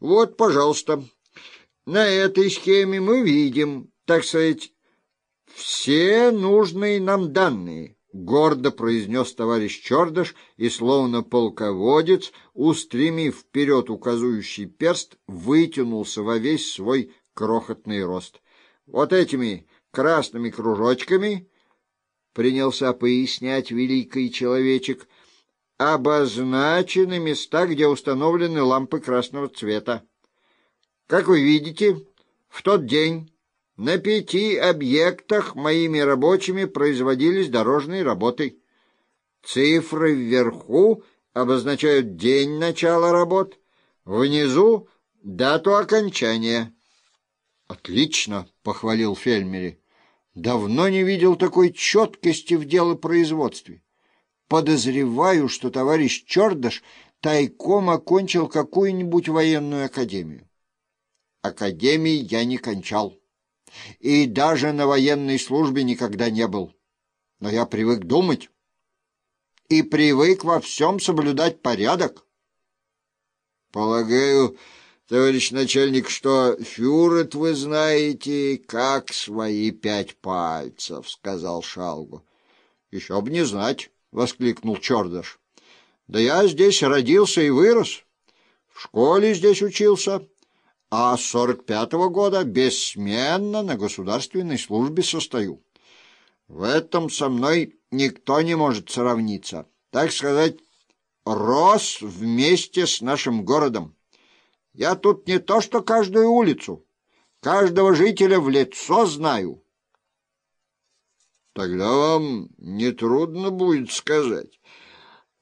Вот, пожалуйста. На этой схеме мы видим, так сказать, все нужные нам данные. — гордо произнес товарищ Чердыш и, словно полководец, устремив вперед указующий перст, вытянулся во весь свой крохотный рост. Вот этими красными кружочками, принялся пояснять великий человечек, обозначены места, где установлены лампы красного цвета. Как вы видите, в тот день на пяти объектах моими рабочими производились дорожные работы. Цифры вверху обозначают день начала работ, внизу — дату окончания. — Отлично, — похвалил Фельмери. — Давно не видел такой четкости в делопроизводстве. Подозреваю, что товарищ Чердыш тайком окончил какую-нибудь военную академию. Академии я не кончал и даже на военной службе никогда не был. Но я привык думать и привык во всем соблюдать порядок. Полагаю, товарищ начальник, что фюрет вы знаете, как свои пять пальцев, — сказал Шалгу. — Еще бы не знать, — воскликнул Чердыш. — Да я здесь родился и вырос, в школе здесь учился а с сорок пятого года бессменно на государственной службе состою. В этом со мной никто не может сравниться. Так сказать, рос вместе с нашим городом. Я тут не то что каждую улицу, каждого жителя в лицо знаю. Тогда вам нетрудно будет сказать.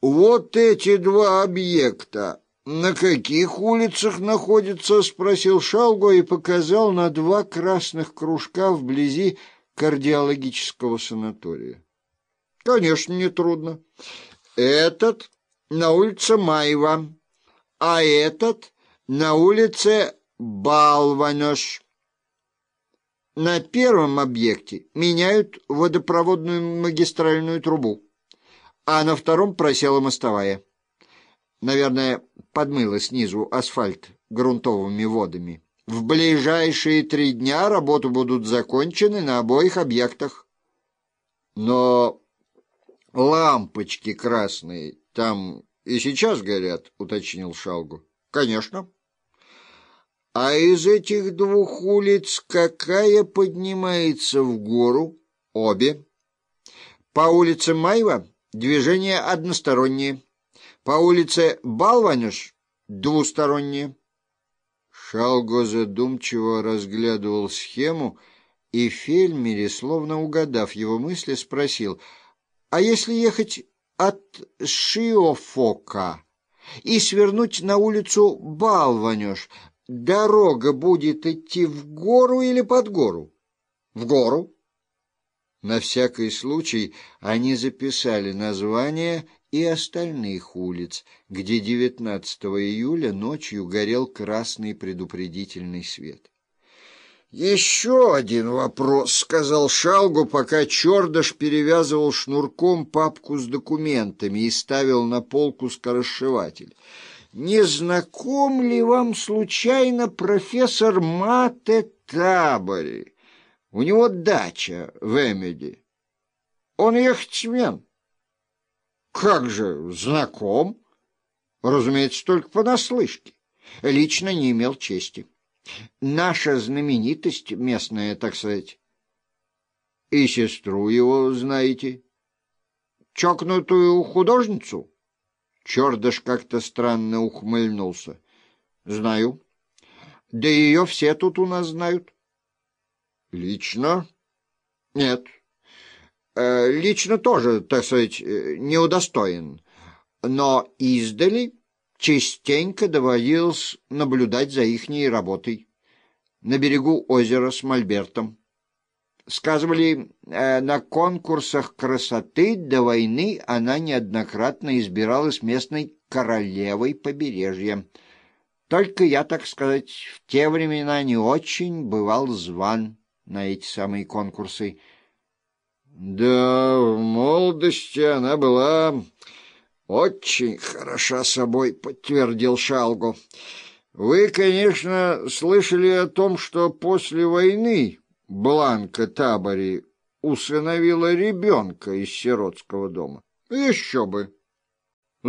Вот эти два объекта «На каких улицах находится?» — спросил Шалго и показал на два красных кружка вблизи кардиологического санатория. «Конечно, нетрудно. Этот на улице Маева, а этот на улице Балванош. На первом объекте меняют водопроводную магистральную трубу, а на втором просела мостовая». Наверное, подмыло снизу асфальт грунтовыми водами. В ближайшие три дня работы будут закончены на обоих объектах. Но лампочки красные там и сейчас горят, уточнил Шалгу. Конечно. А из этих двух улиц какая поднимается в гору? Обе. По улице Майва движение одностороннее. По улице Балваниш двусторонние. Шалго задумчиво разглядывал схему, и Фельмери, словно угадав его мысли, спросил, «А если ехать от Шиофока и свернуть на улицу Балванеш, дорога будет идти в гору или под гору?» «В гору». На всякий случай они записали название и остальных улиц, где 19 июля ночью горел красный предупредительный свет. «Еще один вопрос», — сказал Шалгу, пока Чердыш перевязывал шнурком папку с документами и ставил на полку скоросшиватель. «Не знаком ли вам случайно профессор Мате Табори? У него дача в Эмеде. Он яхтсмен». Как же, знаком? Разумеется, только понаслышке. Лично не имел чести. Наша знаменитость местная, так сказать. И сестру его знаете? Чокнутую художницу? Чердыш как-то странно ухмыльнулся. Знаю. Да ее все тут у нас знают. Лично? Нет. Э, лично тоже, так сказать, э, не удостоен, но издали частенько доводилось наблюдать за ихней работой на берегу озера с Мольбертом. Сказывали, э, на конкурсах красоты до войны она неоднократно избиралась местной королевой побережья. Только я, так сказать, в те времена не очень бывал зван на эти самые конкурсы — да, в молодости она была очень хороша собой, подтвердил Шалгу. Вы, конечно, слышали о том, что после войны Бланка Табори усыновила ребенка из сиротского дома. Еще бы.